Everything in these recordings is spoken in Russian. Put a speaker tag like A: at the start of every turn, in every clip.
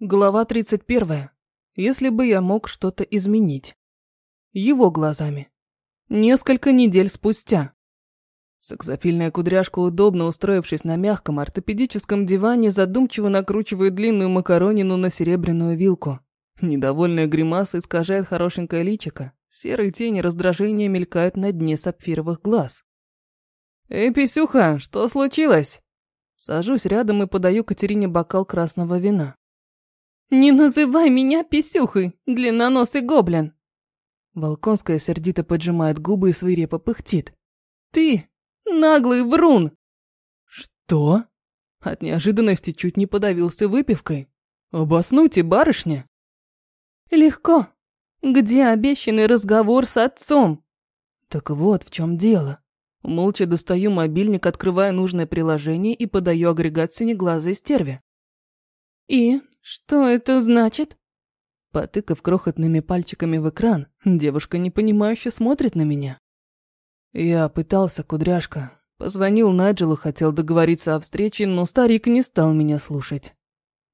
A: Глава 31. Если бы я мог что-то изменить. Его глазами. Несколько недель спустя. Саксофильная кудряшка, удобно устроившись на мягком ортопедическом диване, задумчиво накручивает длинную макаронину на серебряную вилку. Недовольная гримаса искажает хорошенькое личико. Серые тени раздражения мелькают на дне сапфировых глаз. «Эй, Писюха, что случилось?» Сажусь рядом и подаю Катерине бокал красного вина.
B: «Не называй меня писюхой, длинноносый гоблин!»
A: Волконская сердито поджимает губы и свирепо пыхтит.
B: «Ты наглый врун!»
A: «Что?» От неожиданности чуть не подавился выпивкой. «Обоснуйте, барышня!»
B: «Легко. Где обещанный разговор с отцом?»
A: «Так вот в чем дело. Молча достаю мобильник, открываю нужное приложение и подаю агрегат синеглазой стерве.
B: «И что это значит?»
A: Потыкав крохотными пальчиками в экран, девушка непонимающе смотрит на меня. Я пытался, кудряшка. Позвонил Найджелу, хотел договориться о встрече, но старик не стал меня слушать.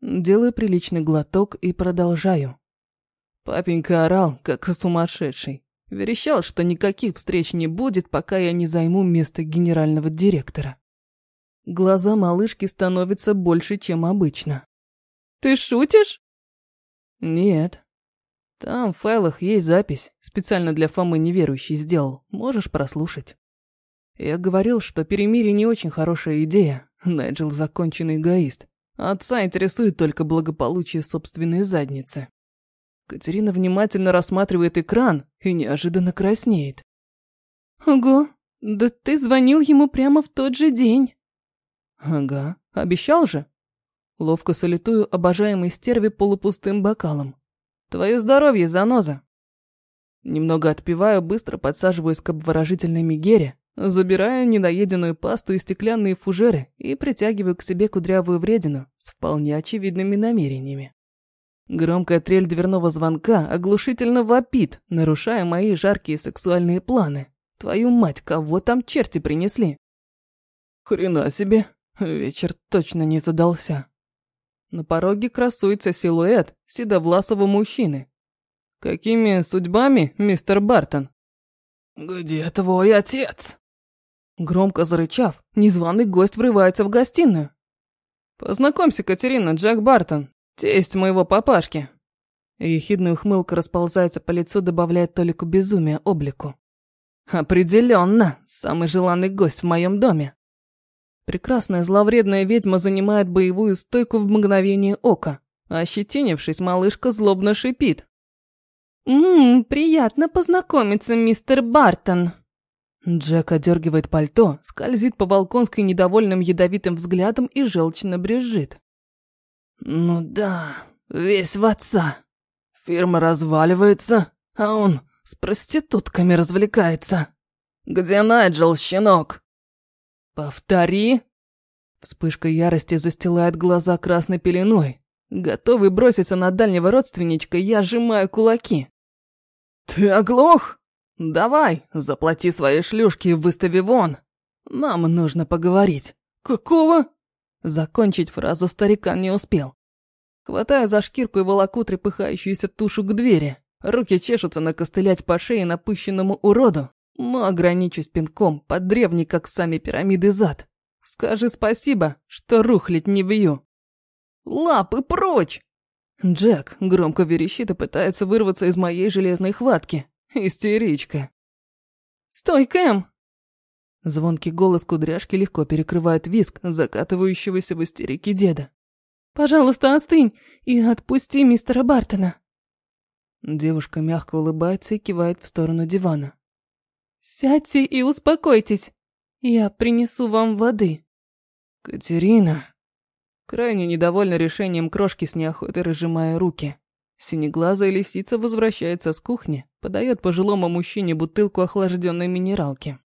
A: Делаю приличный глоток и продолжаю. Папенька орал, как сумасшедший. Верещал, что никаких встреч не будет, пока я не займу место генерального директора. Глаза малышки становятся больше, чем обычно.
B: Ты шутишь?
A: Нет. Там в файлах есть запись, специально для Фомы неверующий сделал. Можешь прослушать. Я говорил, что перемирие не очень хорошая идея. Найджел законченный эгоист. Отца интересует только благополучие собственной задницы. Катерина внимательно рассматривает экран и неожиданно краснеет.
B: Ого, да ты звонил ему прямо в тот же день.
A: Ага, обещал же. Ловко салютую обожаемой стерве полупустым бокалом. Твое здоровье, заноза. Немного отпиваю, быстро подсаживаюсь к обворожительной мигере, забираю недоеденную пасту и стеклянные фужеры и притягиваю к себе кудрявую вредину с вполне очевидными намерениями. Громкая трель дверного звонка оглушительно вопит, нарушая мои жаркие сексуальные планы. Твою мать, кого там черти принесли? Хрена себе, вечер точно не задался. На пороге красуется силуэт седовласого мужчины. «Какими судьбами, мистер Бартон?»
C: «Где твой отец?»
A: Громко зарычав, незваный гость врывается в гостиную. «Познакомься, Катерина, Джек Бартон, тесть моего папашки». Ехидная ухмылка расползается по лицу, добавляя толику безумия облику. «Определенно, самый желанный гость в моем доме». Прекрасная зловредная ведьма занимает боевую стойку в мгновение ока. Ощетинившись, малышка злобно шипит.
B: «Ммм, приятно познакомиться, мистер Бартон».
A: Джек одергивает пальто, скользит по Волконской недовольным ядовитым взглядом и желчно брезжит.
C: «Ну да, весь в отца. Фирма разваливается, а он с проститутками развлекается. Где Найджел, щенок?»
A: «Повтори!» Вспышка ярости застилает глаза красной пеленой. Готовый броситься на дальнего родственничка, я сжимаю кулаки.
C: «Ты оглох? Давай, заплати свои шлюшки и выстави вон. Нам нужно поговорить».
A: «Какого?» Закончить фразу старикан не успел. Хватая за шкирку и волоку трепыхающуюся тушу к двери. Руки чешутся накостылять по шее напыщенному уроду, но ограничусь пинком под древний, как сами пирамиды, зад. Скажи спасибо, что рухлить не бью. Лапы прочь! Джек громко верещит и пытается вырваться из моей железной хватки. Истеричка.
B: «Стой, Кэм!»
A: Звонкий голос кудряшки легко перекрывает виск закатывающегося в истерике деда.
B: «Пожалуйста, остынь и отпусти мистера Бартона!»
A: Девушка мягко улыбается и кивает в сторону дивана.
B: «Сядьте и успокойтесь. Я принесу вам воды».
A: «Катерина...» Крайне недовольна решением крошки с неохотой разжимая руки. Синеглазая лисица возвращается с кухни, подает пожилому мужчине бутылку охлажденной минералки.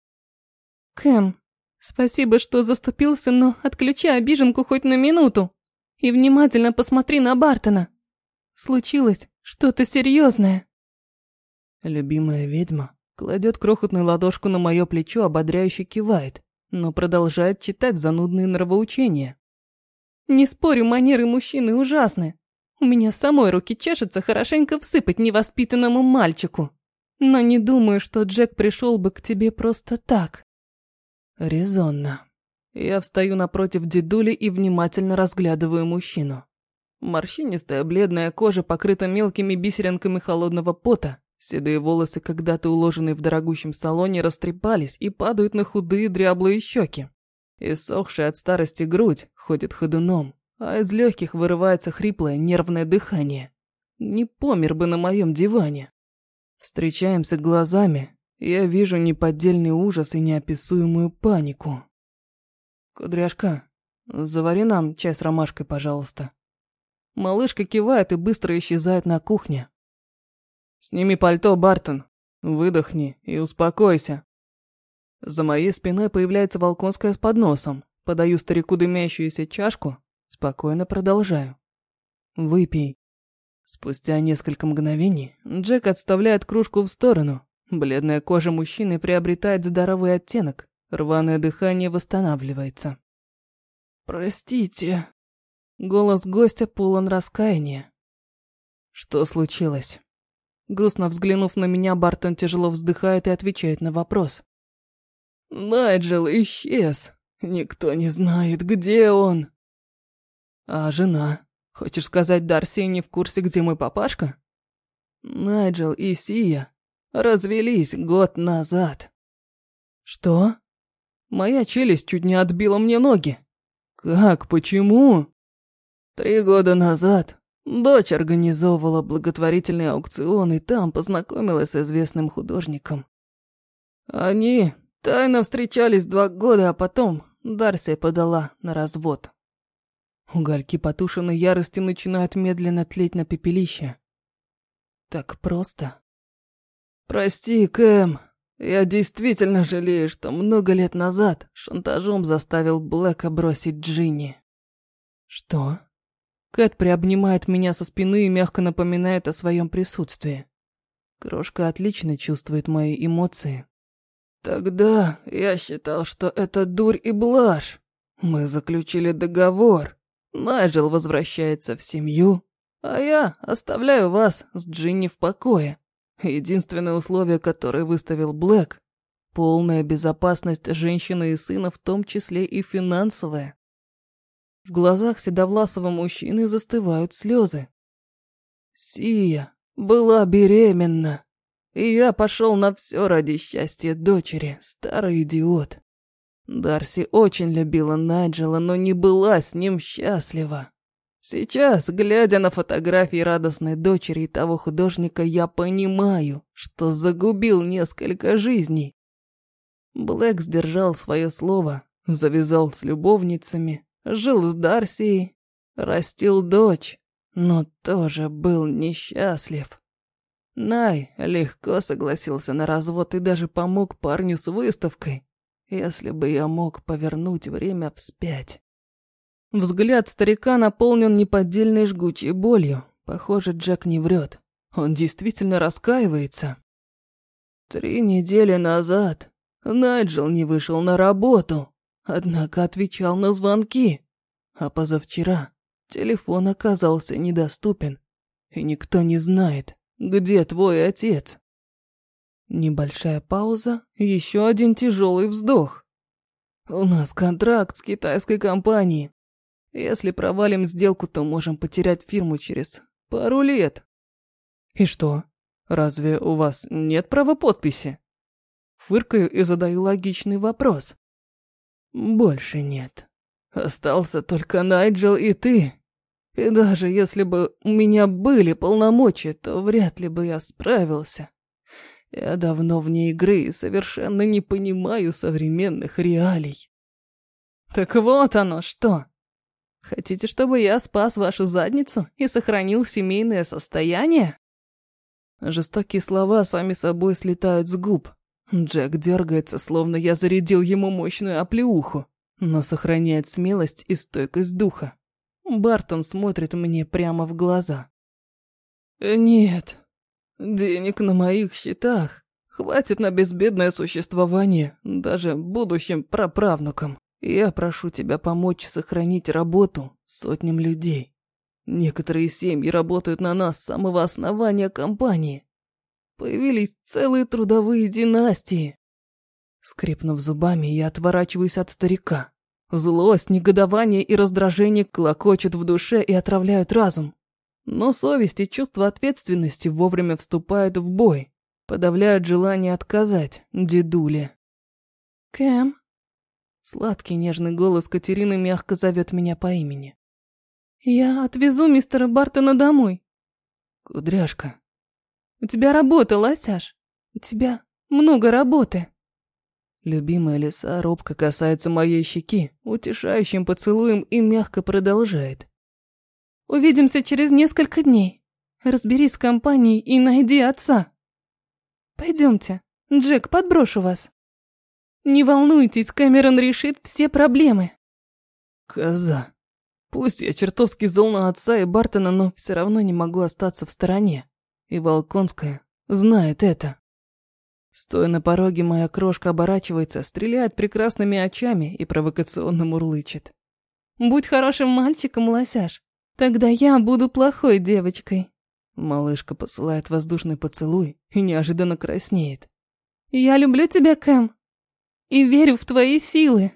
B: «Кэм, спасибо, что заступился, но отключай обиженку хоть на минуту. И внимательно посмотри на Бартона. Случилось что-то серьезное».
A: Любимая ведьма Кладет крохотную ладошку на мое плечо, ободряюще кивает, но продолжает читать занудные нравоучения.
B: «Не спорю, манеры мужчины ужасны. У меня самой руки чешутся хорошенько всыпать невоспитанному мальчику. Но не думаю, что Джек пришел бы к тебе просто так.
A: Резонно. Я встаю напротив дедули и внимательно разглядываю мужчину. Морщинистая бледная кожа покрыта мелкими бисеринками холодного пота. Седые волосы, когда-то уложенные в дорогущем салоне, растрепались и падают на худые дряблые щеки. Иссохшая от старости грудь ходит ходуном, а из легких вырывается хриплое нервное дыхание. Не помер бы на моем диване. Встречаемся глазами, я вижу неподдельный ужас и неописуемую панику. «Кудряшка, завари нам чай с ромашкой, пожалуйста». Малышка кивает и быстро исчезает на кухне. «Сними пальто, Бартон. Выдохни и успокойся». За моей спиной появляется Волконская с подносом. Подаю старику дымящуюся чашку, спокойно продолжаю. «Выпей». Спустя несколько мгновений Джек отставляет кружку в сторону. Бледная кожа мужчины приобретает здоровый оттенок, рваное дыхание восстанавливается. «Простите», Голос гостя полон раскаяния. Что случилось? Грустно взглянув на меня, Бартон тяжело вздыхает и отвечает на вопрос. Найджел исчез. Никто не знает, где он. А жена? Хочешь сказать, Дарси не в курсе, где мой папашка? Найджел и Сия развелись год назад. Что? Моя челюсть чуть не отбила мне ноги. Как? Почему? Три года назад дочь организовывала благотворительный аукцион и там познакомилась с известным художником. Они тайно встречались два года, а потом Дарсия подала на развод. Угольки потушенной ярости начинают медленно тлеть на пепелище. Так просто. Прости, Кэм, я действительно жалею, что много лет назад шантажом заставил Блэка бросить Джинни. Что? Кэт приобнимает меня со спины и мягко напоминает о своем присутствии. Крошка отлично чувствует мои эмоции. Тогда я считал, что это дурь и блажь. Мы заключили договор. Найджел возвращается в семью, а я оставляю вас с Джинни в покое. Единственное условие, которое выставил Блэк – полная безопасность женщины и сына, в том числе и финансовая. В глазах седовласого мужчины застывают слезы. Сия была беременна, и я пошел на все ради счастья дочери, старый идиот. Дарси очень любила Найджела, но не была с ним счастлива. Сейчас, глядя на фотографии радостной дочери и того художника, я понимаю, что загубил несколько жизней. Блэк сдержал свое слово, завязал с любовницами, жил с Дарсией, растил дочь, но тоже был несчастлив. Най легко согласился на развод и даже помог парню с выставкой, если бы я мог повернуть время вспять. Взгляд старика наполнен неподдельной жгучей болью. Похоже, Джек не врет. Он действительно раскаивается. Три недели назад Найджел не вышел на работу. Однако отвечал на звонки. А позавчера телефон оказался недоступен. И никто не знает, где твой отец. Небольшая пауза, еще один тяжелый вздох. У нас контракт с китайской компанией. Если провалим сделку, то можем потерять фирму через пару лет. И что? Разве у вас нет права подписи? Фыркаю и задаю логичный вопрос. Больше нет. Остался только Найджел и ты. И даже если бы у меня были полномочия, то вряд ли бы я справился. Я давно вне игры и совершенно не понимаю современных реалий. Так вот оно что. Хотите, чтобы я спас вашу задницу и сохранил семейное состояние? Жестокие слова сами собой слетают с губ. Джек дергается, словно я зарядил ему мощную оплеуху, но сохраняет смелость и стойкость духа. Бартон смотрит мне прямо в глаза. «Нет, денег на моих счетах хватит на безбедное существование даже будущим праправнукам. Я прошу тебя помочь сохранить работу сотням людей.
C: Некоторые семьи работают на нас с самого основания компании. Появились целые трудовые династии. Скрипнув зубами, я отворачиваюсь от старика. Злость, негодование и раздражение клокочут в душе и отравляют разум. Но совесть и чувство ответственности вовремя вступают в бой, подавляют желание отказать дедуле.
B: «Кэм?»
C: Сладкий нежный голос Катерины мягко зовет меня по имени.
B: «Я отвезу мистера Бартона домой».
C: «Кудряшка».
B: «У тебя работа, лосяш. У тебя много работы».
C: Любимая лиса робко касается моей щеки, утешающим поцелуем и мягко продолжает.
B: «Увидимся через несколько дней. Разберись с компанией и найди отца. Пойдемте, Джек, подброшу вас». Не волнуйтесь, Кэмерон решит все проблемы.
C: Коза. Пусть я чертовски зол на отца и Бартона, но все равно не могу остаться в стороне. И Волконская знает это. Стоя на пороге, моя крошка оборачивается, стреляет прекрасными очами и провокационно мурлычет.
B: «Будь хорошим мальчиком, лосяш. Тогда я буду плохой девочкой».
C: Малышка посылает воздушный поцелуй и неожиданно краснеет.
B: «Я люблю тебя, Кэм и верю в твои силы.